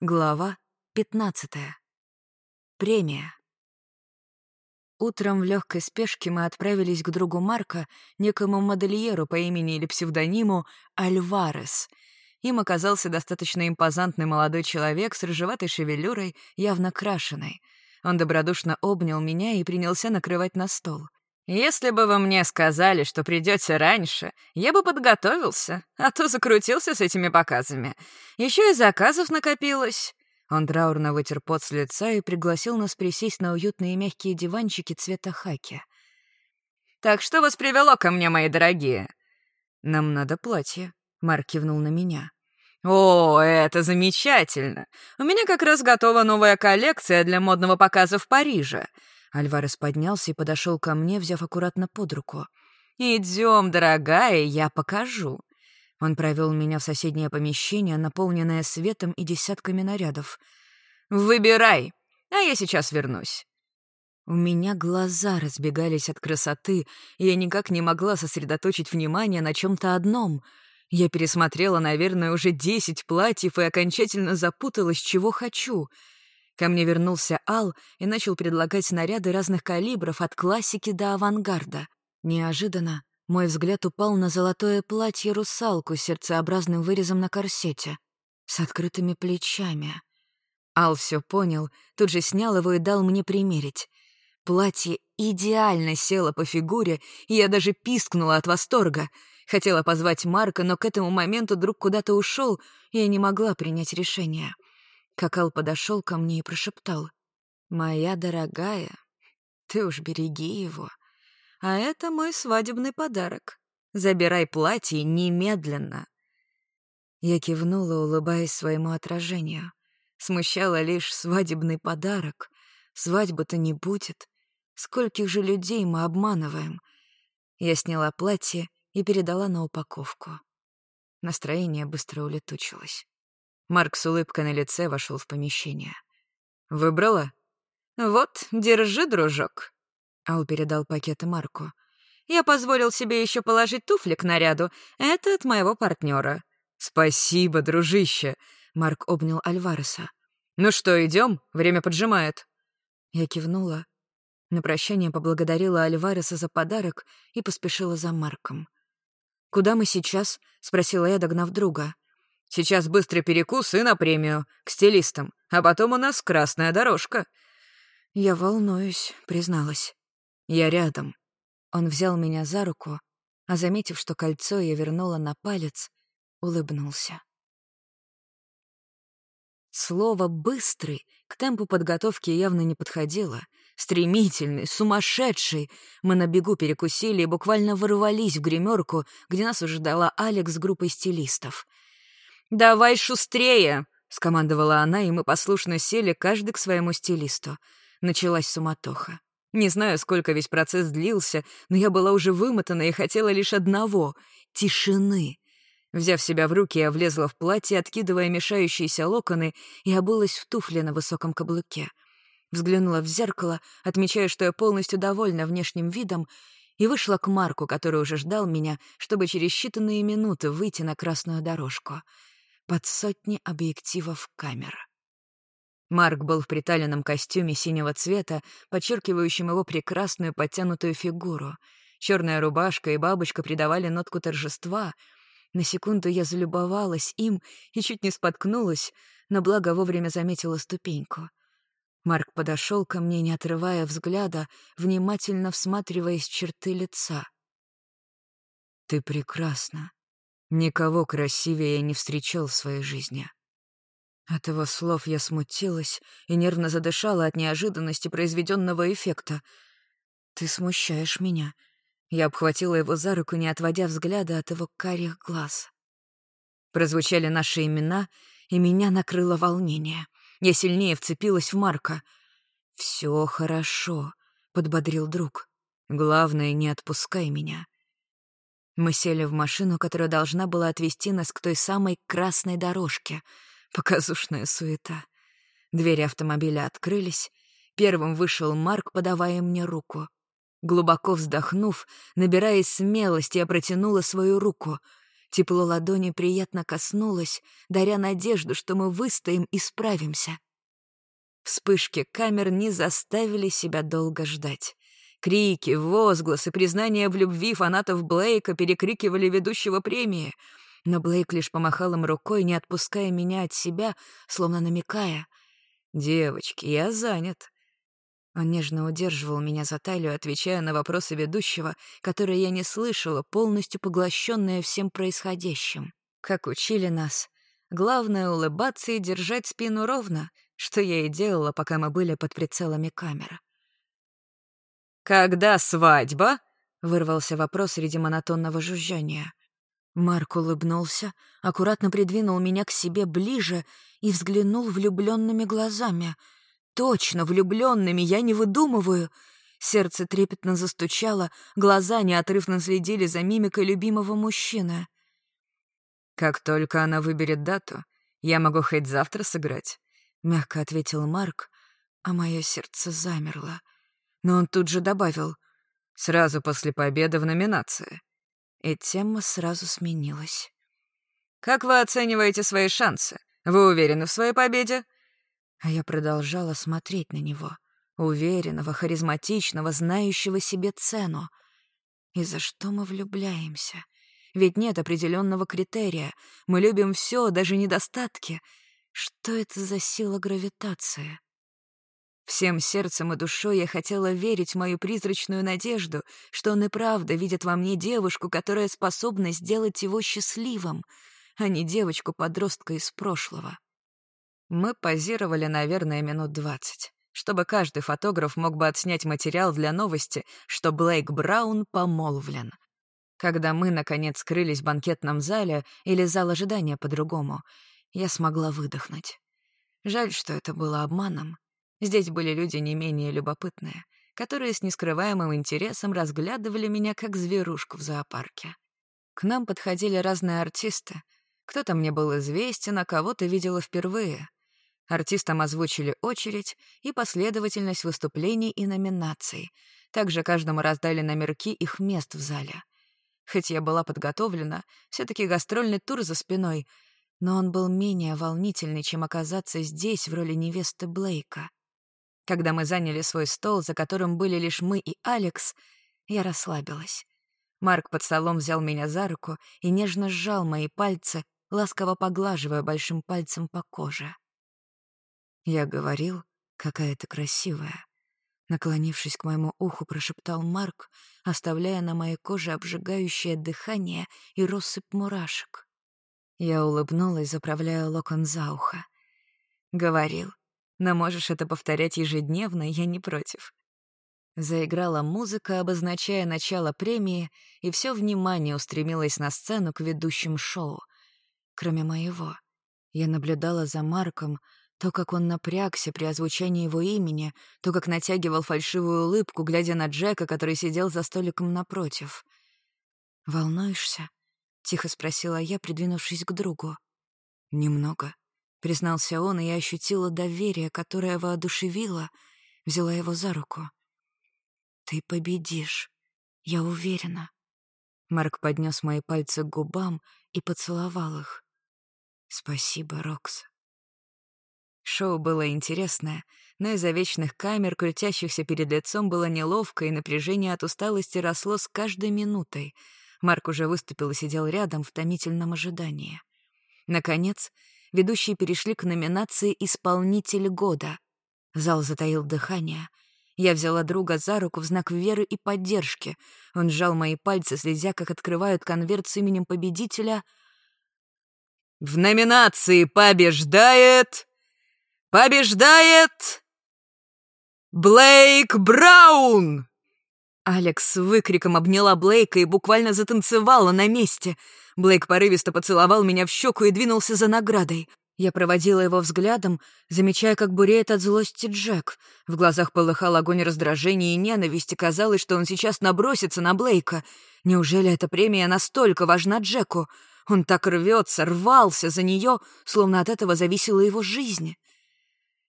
Глава 15. Премия. Утром в легкой спешке мы отправились к другу Марка, некому модельеру по имени или псевдониму Альварес. Им оказался достаточно импозантный молодой человек с рыжеватой шевелюрой, явно крашеной. Он добродушно обнял меня и принялся накрывать на стол. «Если бы вы мне сказали, что придете раньше, я бы подготовился, а то закрутился с этими показами. Еще и заказов накопилось». Он траурно вытер пот с лица и пригласил нас присесть на уютные мягкие диванчики цвета хаки. «Так что вас привело ко мне, мои дорогие?» «Нам надо платье», — Марк кивнул на меня. «О, это замечательно! У меня как раз готова новая коллекция для модного показа в Париже. Альварес поднялся и подошел ко мне, взяв аккуратно под руку. «Идем, дорогая, я покажу». Он провел меня в соседнее помещение, наполненное светом и десятками нарядов. «Выбирай, а я сейчас вернусь». У меня глаза разбегались от красоты, и я никак не могла сосредоточить внимание на чем-то одном. Я пересмотрела, наверное, уже десять платьев и окончательно запуталась, чего хочу — Ко мне вернулся Ал и начал предлагать наряды разных калибров, от классики до авангарда. Неожиданно мой взгляд упал на золотое платье-русалку с сердцеобразным вырезом на корсете, с открытыми плечами. Ал все понял, тут же снял его и дал мне примерить. Платье идеально село по фигуре, и я даже пискнула от восторга. Хотела позвать Марка, но к этому моменту друг куда-то ушел, и я не могла принять решение. Какал подошел ко мне и прошептал. «Моя дорогая, ты уж береги его. А это мой свадебный подарок. Забирай платье немедленно». Я кивнула, улыбаясь своему отражению. Смущало лишь свадебный подарок. Свадьбы-то не будет. Скольких же людей мы обманываем? Я сняла платье и передала на упаковку. Настроение быстро улетучилось. Марк с улыбкой на лице вошел в помещение. «Выбрала?» «Вот, держи, дружок». Ал передал пакеты Марку. «Я позволил себе еще положить туфли к наряду. Это от моего партнера. «Спасибо, дружище!» — Марк обнял Альвареса. «Ну что, идем? Время поджимает». Я кивнула. На прощание поблагодарила Альвареса за подарок и поспешила за Марком. «Куда мы сейчас?» — спросила я, догнав друга. Сейчас быстрый перекус и на премию, к стилистам. А потом у нас красная дорожка». «Я волнуюсь», — призналась. «Я рядом». Он взял меня за руку, а, заметив, что кольцо я вернула на палец, улыбнулся. Слово «быстрый» к темпу подготовки явно не подходило. Стремительный, сумасшедший. Мы на бегу перекусили и буквально ворвались в гримерку, где нас уже ждала Алекс с группой стилистов — «Давай шустрее!» — скомандовала она, и мы послушно сели каждый к своему стилисту. Началась суматоха. Не знаю, сколько весь процесс длился, но я была уже вымотана и хотела лишь одного — тишины. Взяв себя в руки, я влезла в платье, откидывая мешающиеся локоны, и обулась в туфли на высоком каблуке. Взглянула в зеркало, отмечая, что я полностью довольна внешним видом, и вышла к Марку, который уже ждал меня, чтобы через считанные минуты выйти на красную дорожку — под сотни объективов камер. Марк был в приталенном костюме синего цвета, подчеркивающем его прекрасную подтянутую фигуру. Черная рубашка и бабочка придавали нотку торжества. На секунду я залюбовалась им и чуть не споткнулась, но благо вовремя заметила ступеньку. Марк подошел ко мне, не отрывая взгляда, внимательно всматриваясь в черты лица. «Ты прекрасна», Никого красивее я не встречал в своей жизни. От его слов я смутилась и нервно задышала от неожиданности произведенного эффекта. «Ты смущаешь меня». Я обхватила его за руку, не отводя взгляда от его карих глаз. Прозвучали наши имена, и меня накрыло волнение. Я сильнее вцепилась в Марка. «Все хорошо», — подбодрил друг. «Главное, не отпускай меня. Мы сели в машину, которая должна была отвезти нас к той самой красной дорожке. Показушная суета. Двери автомобиля открылись. Первым вышел Марк, подавая мне руку. Глубоко вздохнув, набираясь смелости, я протянула свою руку. Тепло ладони приятно коснулось, даря надежду, что мы выстоим и справимся. Вспышки камер не заставили себя долго ждать. Крики, возгласы, признания в любви фанатов Блейка перекрикивали ведущего премии. Но Блейк лишь помахал им рукой, не отпуская меня от себя, словно намекая. «Девочки, я занят». Он нежно удерживал меня за талию, отвечая на вопросы ведущего, которые я не слышала, полностью поглощенная всем происходящим. Как учили нас, главное — улыбаться и держать спину ровно, что я и делала, пока мы были под прицелами камеры. «Когда свадьба?» — вырвался вопрос среди монотонного жужжания. Марк улыбнулся, аккуратно придвинул меня к себе ближе и взглянул влюбленными глазами. Точно, влюбленными, я не выдумываю. Сердце трепетно застучало, глаза неотрывно следили за мимикой любимого мужчины. «Как только она выберет дату, я могу хоть завтра сыграть», — мягко ответил Марк, а мое сердце замерло но он тут же добавил «Сразу после победы в номинации». И тема сразу сменилась. «Как вы оцениваете свои шансы? Вы уверены в своей победе?» А я продолжала смотреть на него, уверенного, харизматичного, знающего себе цену. И за что мы влюбляемся? Ведь нет определенного критерия. Мы любим все, даже недостатки. Что это за сила гравитации? Всем сердцем и душой я хотела верить в мою призрачную надежду, что он и правда видит во мне девушку, которая способна сделать его счастливым, а не девочку-подростка из прошлого. Мы позировали, наверное, минут двадцать, чтобы каждый фотограф мог бы отснять материал для новости, что Блейк Браун помолвлен. Когда мы, наконец, скрылись в банкетном зале или зал ожидания по-другому, я смогла выдохнуть. Жаль, что это было обманом. Здесь были люди не менее любопытные, которые с нескрываемым интересом разглядывали меня как зверушку в зоопарке. К нам подходили разные артисты. Кто-то мне был известен, а кого-то видела впервые. Артистам озвучили очередь и последовательность выступлений и номинаций. Также каждому раздали номерки их мест в зале. Хоть я была подготовлена, все таки гастрольный тур за спиной, но он был менее волнительный, чем оказаться здесь в роли невесты Блейка. Когда мы заняли свой стол, за которым были лишь мы и Алекс, я расслабилась. Марк под столом взял меня за руку и нежно сжал мои пальцы, ласково поглаживая большим пальцем по коже. Я говорил, какая ты красивая. Наклонившись к моему уху, прошептал Марк, оставляя на моей коже обжигающее дыхание и россыпь мурашек. Я улыбнулась, заправляя локон за ухо. Говорил, но можешь это повторять ежедневно, я не против». Заиграла музыка, обозначая начало премии, и все внимание устремилось на сцену к ведущим шоу. Кроме моего. Я наблюдала за Марком, то, как он напрягся при озвучании его имени, то, как натягивал фальшивую улыбку, глядя на Джека, который сидел за столиком напротив. «Волнуешься?» — тихо спросила я, придвинувшись к другу. «Немного», — признался он, и я ощутила доверие, которое воодушевило, взяла его за руку. «Ты победишь, я уверена». Марк поднес мои пальцы к губам и поцеловал их. «Спасибо, Рокс». Шоу было интересное, но из-за вечных камер, крутящихся перед лицом, было неловко, и напряжение от усталости росло с каждой минутой. Марк уже выступил и сидел рядом в томительном ожидании. Наконец, ведущие перешли к номинации «Исполнитель года». Зал затаил дыхание. Я взяла друга за руку в знак веры и поддержки. Он сжал мои пальцы, следя, как открывают конверт с именем победителя. «В номинации побеждает... побеждает... Блейк Браун!» Алекс с выкриком обняла Блейка и буквально затанцевала на месте — Блейк порывисто поцеловал меня в щеку и двинулся за наградой. Я проводила его взглядом, замечая, как буреет от злости Джек. В глазах полыхал огонь раздражения и ненависти. Казалось, что он сейчас набросится на Блейка. Неужели эта премия настолько важна Джеку? Он так рвется, рвался за нее, словно от этого зависела его жизнь.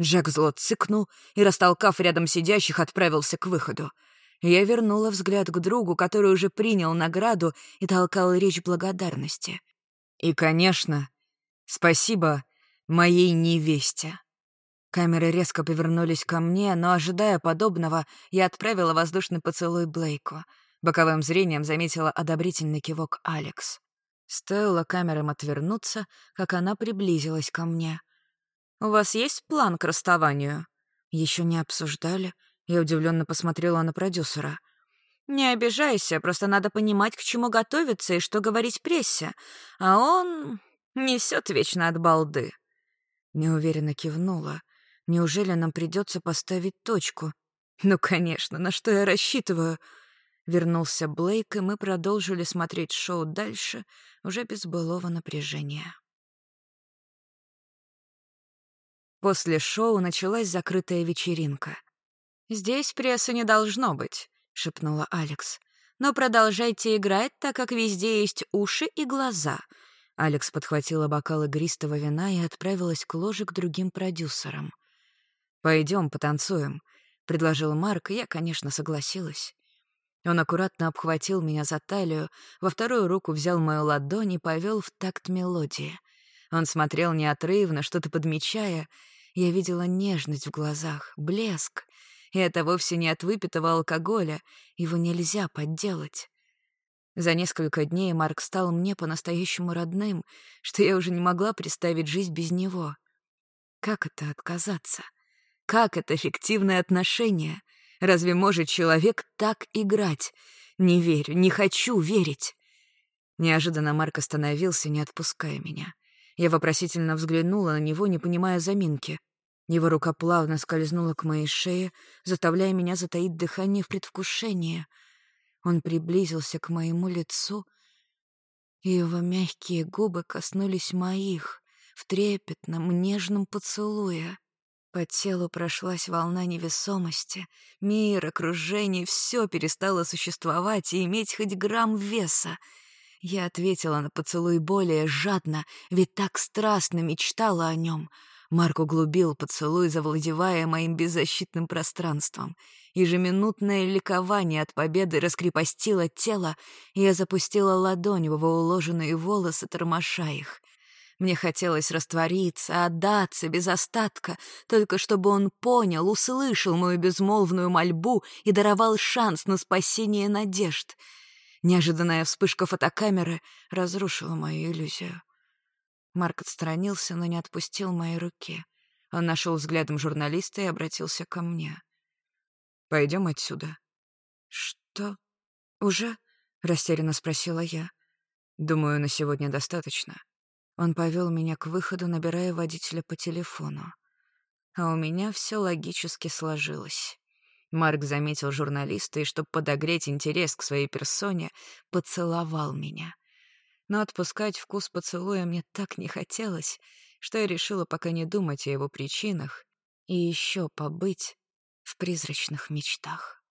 Джек зло цыкнул и, растолкав рядом сидящих, отправился к выходу. Я вернула взгляд к другу, который уже принял награду и толкал речь благодарности. И, конечно, спасибо моей невесте. Камеры резко повернулись ко мне, но, ожидая подобного, я отправила воздушный поцелуй Блейку. Боковым зрением заметила одобрительный кивок Алекс. Стоило камерам отвернуться, как она приблизилась ко мне. «У вас есть план к расставанию?» Еще не обсуждали. Я удивленно посмотрела на продюсера. «Не обижайся, просто надо понимать, к чему готовиться и что говорить прессе. А он несет вечно от балды». Неуверенно кивнула. Неужели нам придется поставить точку? Ну, конечно, на что я рассчитываю? Вернулся Блейк, и мы продолжили смотреть шоу дальше, уже без былого напряжения. После шоу началась закрытая вечеринка. «Здесь прессы не должно быть», — шепнула Алекс. «Но продолжайте играть, так как везде есть уши и глаза». Алекс подхватила бокал игристого вина и отправилась к ложе к другим продюсерам. Пойдем, потанцуем», — предложил Марк, и я, конечно, согласилась. Он аккуратно обхватил меня за талию, во вторую руку взял мою ладонь и повел в такт мелодии. Он смотрел неотрывно, что-то подмечая. Я видела нежность в глазах, блеск. И это вовсе не от выпитого алкоголя, его нельзя подделать. За несколько дней Марк стал мне по-настоящему родным, что я уже не могла представить жизнь без него. Как это отказаться? Как это фиктивное отношение? Разве может человек так играть? Не верю, не хочу верить. Неожиданно Марк остановился, не отпуская меня. Я вопросительно взглянула на него, не понимая заминки. Его рука плавно скользнула к моей шее, заставляя меня затаить дыхание в предвкушении. Он приблизился к моему лицу, и его мягкие губы коснулись моих в трепетном, нежном поцелуе. По телу прошлась волна невесомости. Мир, окружение — все перестало существовать и иметь хоть грамм веса. Я ответила на поцелуй более жадно, ведь так страстно мечтала о нем. Марк углубил поцелуй, завладевая моим беззащитным пространством. Ежеминутное ликование от победы раскрепостило тело, и я запустила ладонь в его уложенные волосы, тормоша их — мне хотелось раствориться, отдаться без остатка, только чтобы он понял, услышал мою безмолвную мольбу и даровал шанс на спасение надежд. Неожиданная вспышка фотокамеры разрушила мою иллюзию. Марк отстранился, но не отпустил мои руки. Он нашел взглядом журналиста и обратился ко мне. «Пойдем отсюда». «Что? Уже?» — растерянно спросила я. «Думаю, на сегодня достаточно». Он повел меня к выходу, набирая водителя по телефону. А у меня все логически сложилось. Марк заметил журналиста и, чтобы подогреть интерес к своей персоне, поцеловал меня. Но отпускать вкус поцелуя мне так не хотелось, что я решила пока не думать о его причинах и еще побыть в призрачных мечтах.